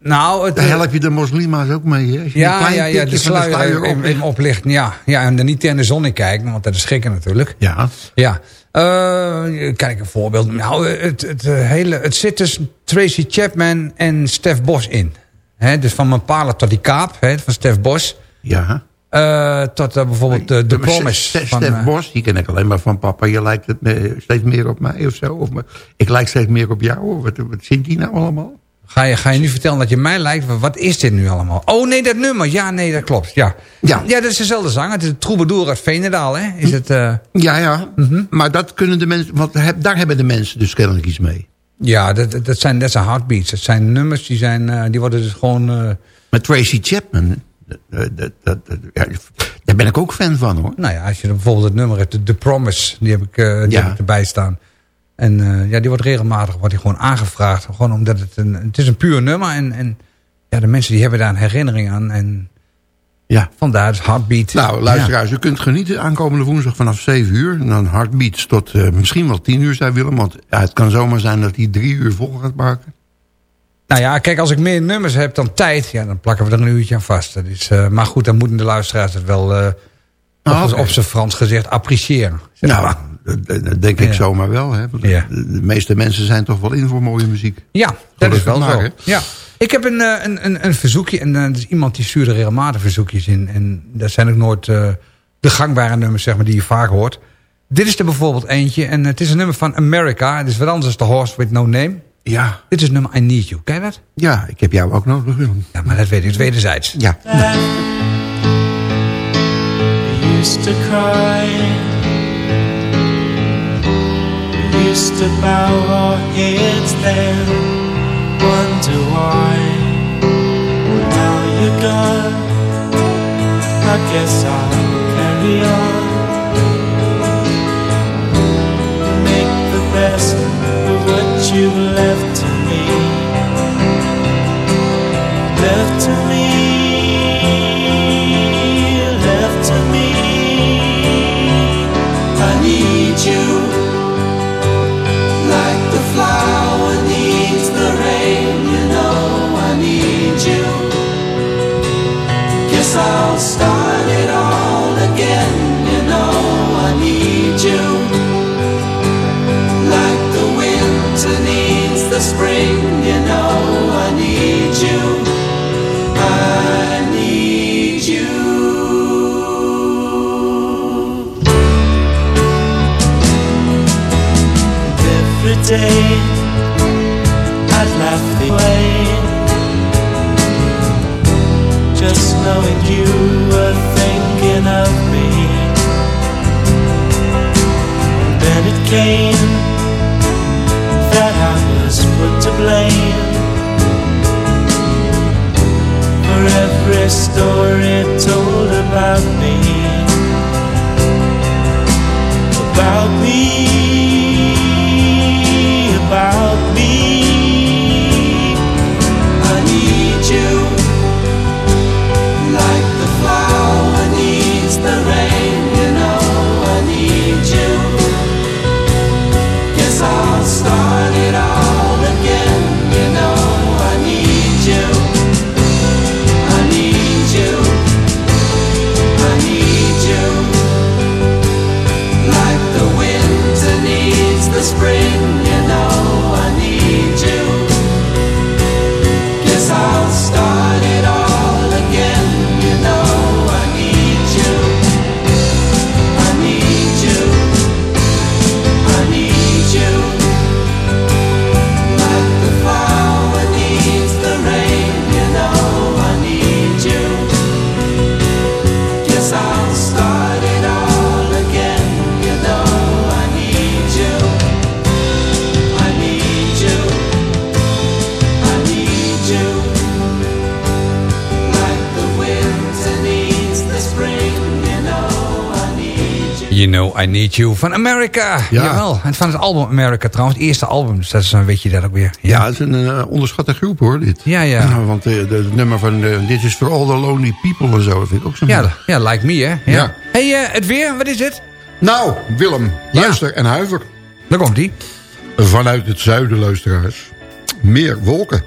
Nou, het, Daar help je de moslima's ook mee. Hè? Ja, ja, ja, de tipje van sluier, in- oplichten, ja. Ja, en er niet in de zon in kijken, want dat is schrikken natuurlijk. Ja. Ja. Eh, kijk, een voorbeeld. Nou, het, het, eh, hele, het zit dus Tracy Chapman en Stef Bos in. Hè, dus van Mapala tot die kaap, hè, van Stef Bos. Ja. Eh, tot eh, bijvoorbeeld de, de Maar Promise. Stef eh, Bos, die ken ik alleen maar van papa. Je lijkt het me- steeds meer op mij of zo. Of me- ik lijk steeds meer op jou. Of wat, wat zit die nou allemaal? Ga je, ga je nu vertellen dat je mij lijkt? Wat is dit nu allemaal? Oh nee, dat nummer. Ja, nee, dat klopt. Ja, Ja. ja dat is dezelfde zanger. Het is een troubadour uit Veenendaal, hè? Is het, eh, Ja, ja. Mhm. Maar dat kunnen de mensen, want heb- daar hebben de mensen dus kennelijk iets mee. ja, dat, dat- zijn, dat zijn heartbeats. Dat zijn nummers die, zijn, eh, die worden dus gewoon... eh, Maar Tracy Chapman, dat, dat, dat, ja, daar ben ik ook fan van hoor. nou ja, als je dan bijvoorbeeld het nummer hebt, de, The Promise, die heb ik, die Ja. heb ik erbij staan. En eh, ja, die wordt regelmatig wordt die gewoon aangevraagd. Gewoon omdat het een, het is een puur nummer. En, en ja, de mensen die hebben daar een herinnering aan. En Ja. vandaar dus Heartbeat. Nou, luisteraars, u kunt genieten aankomende woensdag vanaf 7 uur. En dan Heartbeats tot eh, misschien wel 10 uur, zei Willem. Want ja, het kan zomaar zijn dat hij drie uur vol gaat maken. Nou ja, kijk, als ik meer nummers heb dan tijd, ja, dan plakken we er een uurtje aan vast. Dat is, eh, maar goed, dan moeten de luisteraars het wel eh, Ah, op, zijn Frans gezegd appreciëren. zeg Nou, maar. dat, dat- dat denk ik Ja. zomaar wel. Hè? Want Ja. de, meeste mensen zijn toch wel in voor mooie muziek. Ja, dat is wel zo. hè? Ja. Ik heb een, eh, een, een, een verzoekje. En er is iemand die stuurde regelmatig verzoekjes in. En dat zijn ook nooit eh, de gangbare nummers zeg maar, die je vaak hoort. Dit is er bijvoorbeeld eentje. En het is een nummer van America. Het is wat anders dan The Horse With No Name. Ja, Dit is nummer I Need You. Ken je dat? ja, ik heb jou ook nodig. Ja, maar dat weet ik. Het wederzijds. Ja. Used to cry. We used to bow our heads then, wonder why. Now you're gone. I guess I'll carry on. Make the best of what you've left to me. I'll start it all again, you know I need you. Like the winter needs the spring, you know I need you. I need you. Every day knowing you were thinking of me Then it came That I was put to blame For every story told about me. About me, I Need You van America. Ja. Jawel. En van het album America trouwens. Het eerste album. Dus dat is een weet je dat ook weer. Ja, het is een eh, onderschatte groep hoor, dit. Ja, ja. want eh, het nummer van eh, Dit is for all the lonely people en zo, dat vind ik ook zo Ja, ja, like me hè. Ja. Ja. hey, eh, het weer, wat is het? Nou, Willem, luister en huiver. Daar komt ie. Vanuit het zuiden, luisteraars. Meer wolken.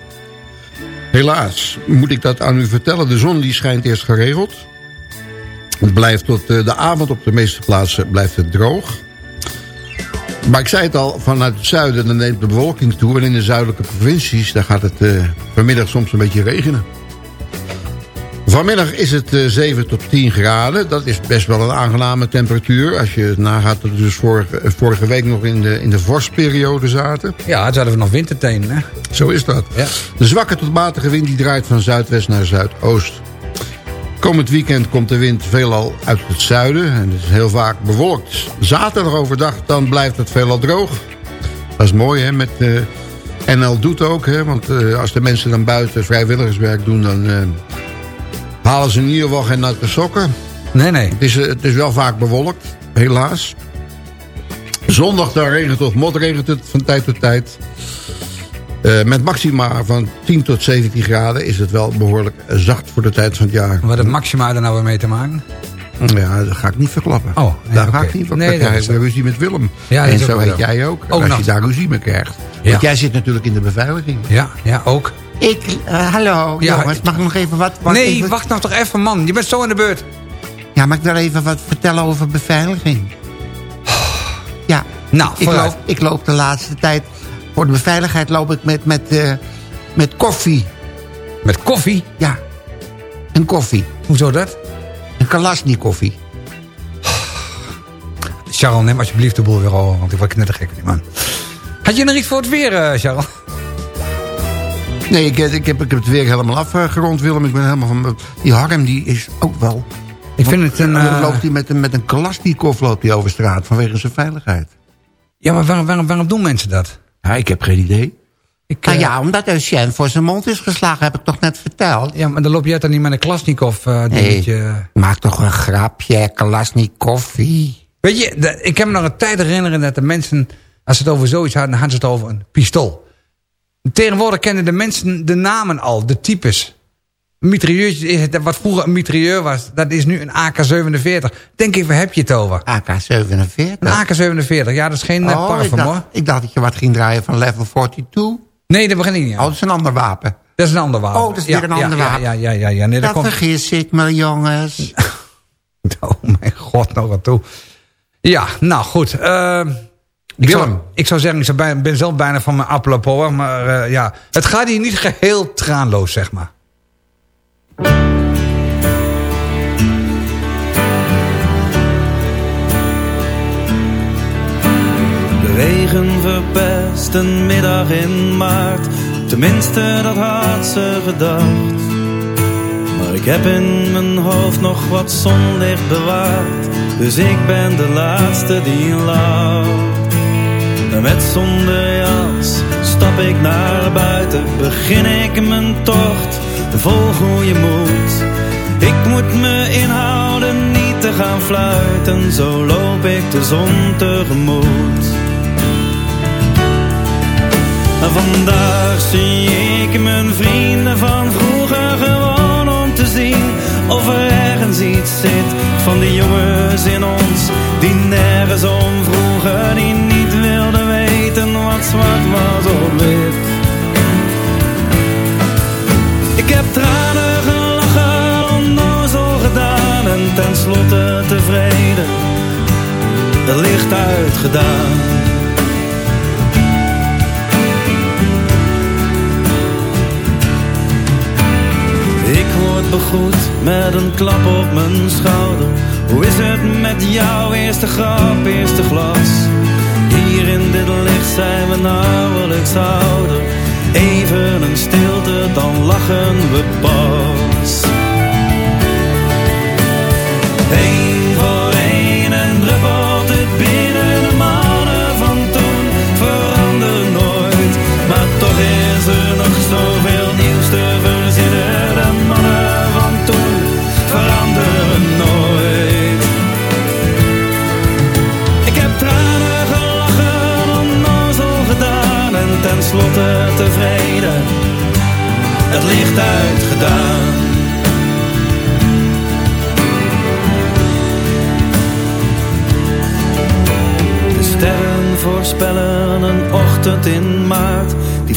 Helaas, moet ik dat aan u vertellen. De zon die schijnt eerst geregeld. Het blijft tot eh, de avond op de meeste plaatsen blijft het droog. Maar ik zei het al, vanuit het zuiden dan neemt de bewolking toe. En in de zuidelijke provincies daar gaat het eh, vanmiddag soms een beetje regenen. Vanmiddag is het eh, 7 tot 10 graden. Dat is best wel een aangename temperatuur. Als je nagaat dat we dus vorige, eh, vorige week nog in de, in de vorstperiode zaten. Ja, het zouden we nog wintertenen hè. Zo is dat. Ja. De zwakke tot matige wind die draait van zuidwest naar zuidoost. Komend weekend komt de wind veelal uit het zuiden. En het is heel vaak bewolkt. Zaterdag overdag dan blijft het veelal droog. Dat is mooi hè. Met, eh, NL doet ook hè. Want eh, als de mensen dan buiten vrijwilligerswerk doen... dan eh, halen ze in ieder geval geen natte sokken. Nee, nee. Het is, het is wel vaak bewolkt. Helaas. Zondag dan regent of motregent het van tijd tot tijd. Eh, met maxima van 10 tot 17 graden is het wel behoorlijk zacht voor de tijd van het jaar. Wat het Maxima er nou weer mee te maken? Ja, dat ga ik niet verklappen. Oh, nee, daar oké. ga ik niet van Nee, dat krijgen. is Ik heb ruzie met Willem. Ja, en zo heet wel. jij ook. Ook als nog. je daar ruzie mee krijgt. Ja. Want jij zit natuurlijk in de beveiliging. Ja, ja, ook. Ik, eh, hallo, Ja, jongens, mag ik nog even wat... wat nee, even- wacht nou toch even man. Je bent zo aan de beurt. Ja, maar ik wil even wat vertellen over beveiliging. Ja, Nou, ik loop, ik loop de laatste tijd... Voor de beveiligheid loop ik met, met, eh, met koffie. Met koffie? Ja, een koffie. Hoezo dat? Een kalasni koffie. Charles, neem alsjeblieft de boel weer over, want ik word knettergek van die man. Had je nog iets voor het weer, eh, Charles? Nee, ik, ik, heb, ik heb het weer helemaal afgerond, Willem. Ik ben helemaal van... Die Harm, die is ook wel... Ik vind het een... Dan eh, loopt hij met, een- met een Kalashnikov loopt hij over straat vanwege zijn veiligheid. Ja, maar waarom, waarom, waarom doen mensen dat? Ja, ik heb geen idee. Ik, Nou eh, ja, omdat Eugène voor zijn mond is geslagen, heb ik toch net verteld. ja, maar dan loop jij dan niet met een Klasnikov eh dingetje. Maak toch een grapje, kalasni koffie. Weet je, de- ik kan me nog een tijd herinneren dat de mensen... als ze het over zoiets hadden, dan hadden ze het over een pistool. Tegenwoordig kennen de mensen de namen al, de types. Een mitrailleurtje, is het, wat vroeger een mitrailleur was... dat is nu een AK-47. Denk ik, waar heb je het over? AK-47? Een AK-47, ja, dat is geen oh, Oh, ik parfum hoor. dacht, ik dacht dat je wat ging draaien van level 42. Nee, dat begin ik niet aan. Oh, dat is een ander wapen. Dat is een ander wapen. Oh, dat is ja, weer een ja, ander ja, wapen. Ja, ja, ja. ja. Nee, dat Dat komt... vergis ik me, jongens. Oh mijn god, nog wat toe. Ja, nou goed. eh, ik, Willem. zou, ik zou zeggen, ik zou ben zelf bijna van mijn appelen Maar eh, ja, het gaat hier niet geheel traanloos, zeg maar. De regen verpest een middag in maart. Tenminste, dat had ze gedacht. Maar ik heb in mijn hoofd nog wat zonlicht bewaard. Dus ik ben de laatste die lacht. En met zonder jas stap ik naar buiten. Begin ik mijn tocht vol goede moed. Ik moet me inhouden niet te gaan fluiten, zo loop ik de zon tegemoet. Vandaag zie ik mijn vrienden van vroeger gewoon om te zien of er ergens iets zit van die jongens in ons die nergens om vroegen, die niet wilden weten wat zwart was of wit. Tranen gelachen, onnozel gedaan en tenslotte tevreden, het licht uitgedaan. Ik word begroet met een klap op mijn schouder. Hoe is het met jou? Eerste grap, eerste glas. Hier in dit licht zijn we nauwelijks ouder. Even een stilte, dan lachen we pas.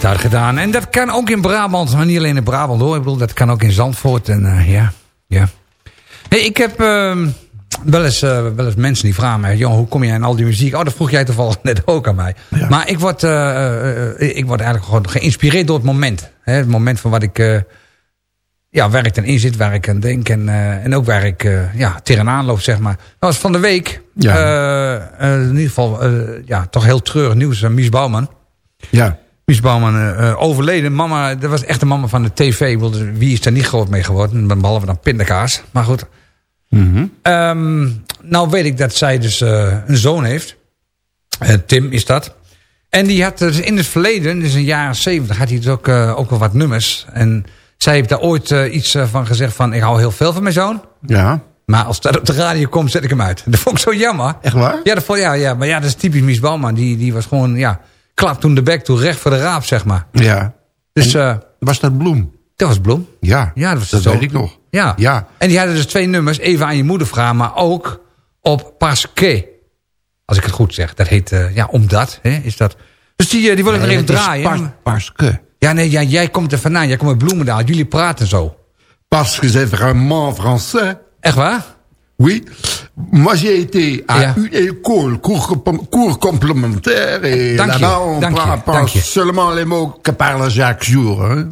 Licht uitgedaan. En dat kan ook in Brabant, maar niet alleen in Brabant hoor. Ik bedoel, dat kan ook in Zandvoort. En eh, ja, ja. Hey, ik heb ehm, wel, eens, eh, wel eens mensen die vragen mij... Joh, hoe kom jij aan al die muziek? Oh, dat vroeg jij toevallig net ook aan mij. Maar ik word, eh, ik word eigenlijk gewoon geïnspireerd door het moment. Hè? Het moment van wat ik... ja, waar ik dan in zit, waar ik aan denk. En, en ook waar ik ja, tegenaan loop, zeg maar. Dat was van de week. Ja. in ieder geval, ja, toch heel treurig nieuws. van Mies Bouwman. Ja. Mies Bouwman eh, eh, overleden. Mama, dat was echt de mama van de tv. Bedoel, Wie is er niet groot mee geworden? Behalve dan pindakaas. Maar goed. Ehm, nou weet ik dat zij dus eh, een zoon heeft. Tim is dat. En die had dus in het verleden, dus in de jaren zeventig, had hij dus ook, ook wel wat nummers. En zij heeft daar ooit iets van gezegd van, ik hou heel veel van mijn zoon. Ja. Maar als dat op de radio komt, zet ik hem uit. Dat vond ik zo jammer. Echt waar? Ja, dat vond, ja, ja, maar ja, dat is typisch Mies Bouwman. Die, die was gewoon, ja, klap toen de bek toe, recht voor de raap, zeg maar. Ja. Dus, eh Was dat Bloem? dat was Bloem. Ja. Ja, dat was dat zo. weet ik nog. Ja. Ja. En die hadden dus twee nummers, even aan je moeder vragen, maar ook op Parce que. Als ik het goed zeg. Dat heet, eh, ja, omdat, hè, is dat. Dus die, eh, die wil ik nog even draaien. Que. Ja, nee, ja, jij komt er vandaan. Jij komt uit Bloemendaal. Jullie praten zo. Parce que c'est vraiment français. Echt waar? Oui. Moi, j'ai été à Ja. une école, cours, cours complémentaire. Et là-bas, on dank pense je. seulement les mots que parle Jacques Jour. Hein?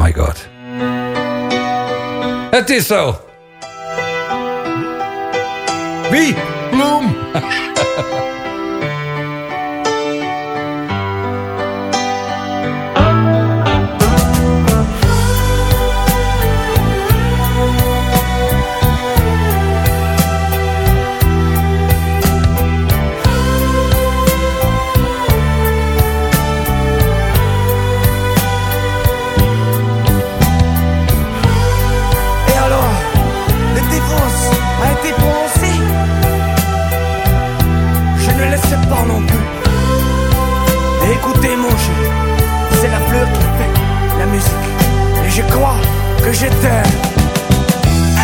My god. Het is zo. Wie? Bloem. je crois que je t'aime.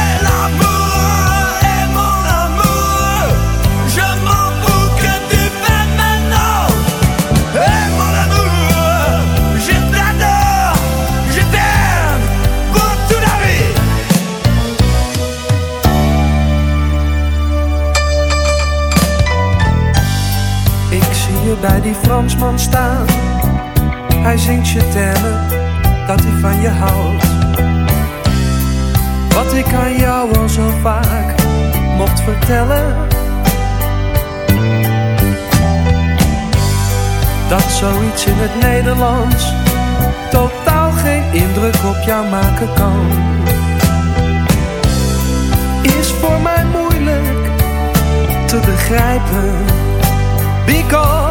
Et l'amour est mon amour, je m'en fous que tu fais maintenant. Et mon amour, je t'adore, je t'aime pour toute la vie. Ik zie je bij die Fransman staan, hij zingt je termen dat hij van je houdt. Wat ik aan jou al zo vaak mocht vertellen. Dat zoiets in het Nederlands totaal geen indruk op jou maken kan. Is voor mij moeilijk te begrijpen. Because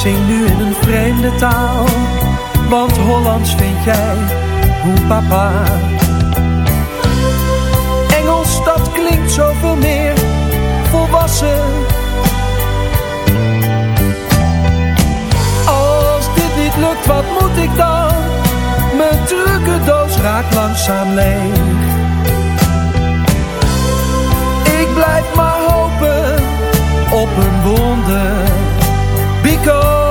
zing nu in een vreemde taal, want Hollands vind jij hoe papa. Engels, dat klinkt zoveel meer volwassen. Wat moet ik dan? Mijn trucendoos raakt langzaam leeg. Ik blijf maar hopen op een wonder. Because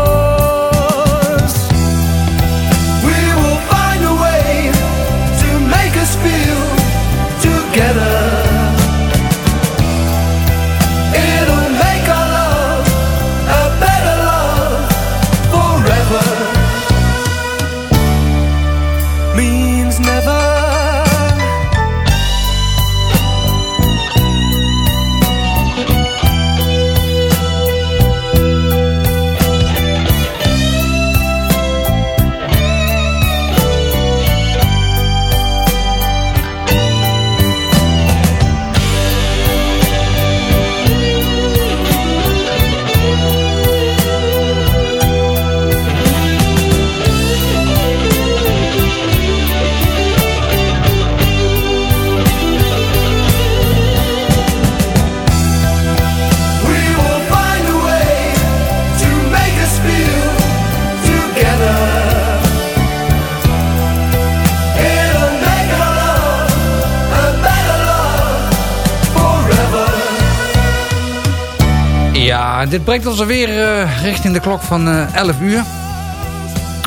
dit brengt ons alweer eh, richting de klok van eh 11 uur.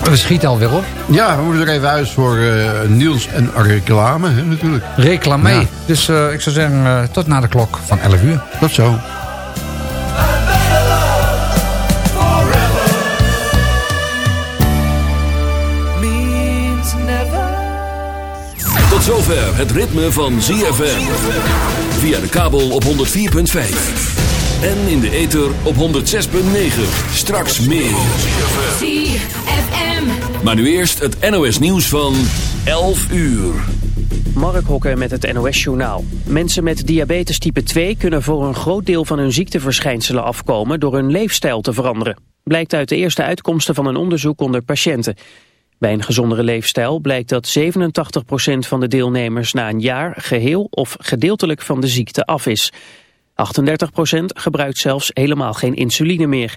We schieten alweer op. Ja, we moeten er even uit voor eh, Niels en reclame, hè, natuurlijk. Reclame. Ja. Dus eh, ik zou zeggen, eh, tot na de klok van 11 uur. Tot zo. Tot zover het ritme van ZFM. Via de kabel op 104.5. En in de ether op 106.9. Straks meer. ZFM. Maar nu eerst het NOS nieuws van 11 uur. Mark Hokker met het NOS-journaal. Mensen met diabetes type 2 kunnen voor een groot deel van hun ziekteverschijnselen afkomen door hun leefstijl te veranderen. Blijkt uit de eerste uitkomsten van een onderzoek onder patiënten. Bij een gezondere leefstijl blijkt dat 87% van de deelnemers na een jaar geheel of gedeeltelijk van de ziekte af is. 38% gebruikt zelfs helemaal geen insuline meer.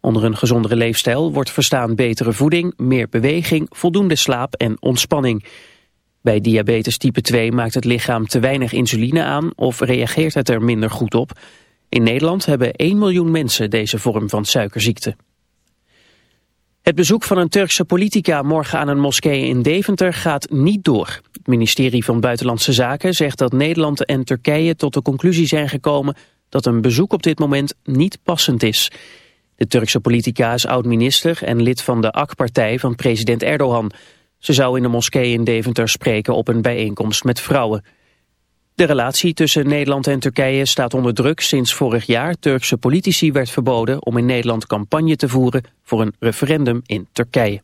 Onder een gezondere leefstijl wordt verstaan betere voeding, meer beweging, voldoende slaap en ontspanning. Bij diabetes type 2 maakt het lichaam te weinig insuline aan of reageert het er minder goed op. In Nederland hebben 1 miljoen mensen deze vorm van suikerziekte. Het bezoek van een Turkse politica morgen aan een moskee in Deventer gaat niet door. Het ministerie van Buitenlandse Zaken zegt dat Nederland en Turkije tot de conclusie zijn gekomen dat een bezoek op dit moment niet passend is. De Turkse politica is oud-minister en lid van de AK-partij van president Erdogan. Ze zou in de moskee in Deventer spreken op een bijeenkomst met vrouwen. De relatie tussen Nederland en Turkije staat onder druk sinds vorig jaar Turkse politici werd verboden om in Nederland campagne te voeren voor een referendum in Turkije.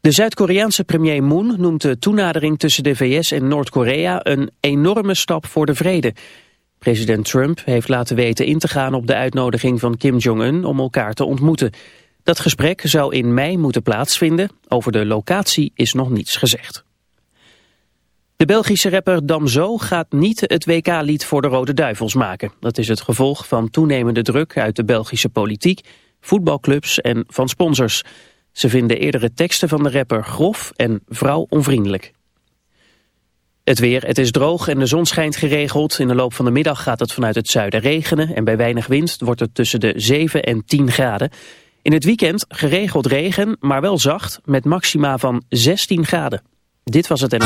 De Zuid-Koreaanse premier Moon noemt de toenadering tussen de VS en Noord-Korea een enorme stap voor de vrede. President Trump heeft laten weten in te gaan op de uitnodiging van Kim Jong-un om elkaar te ontmoeten. Dat gesprek zou in mei moeten plaatsvinden. Over de locatie is nog niets gezegd. De Belgische rapper Damso gaat niet het WK-lied voor de Rode Duivels maken. Dat is het gevolg van toenemende druk uit de Belgische politiek, voetbalclubs en van sponsors. Ze vinden eerdere teksten van de rapper grof en vrouwonvriendelijk. Het weer, het is droog en de zon schijnt geregeld. In de loop van de middag gaat het vanuit het zuiden regenen... en bij weinig wind wordt het tussen de 7 en 10 graden. In het weekend geregeld regen, maar wel zacht... met maxima van 16 graden. Dit was het en...